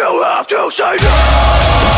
You have to say no!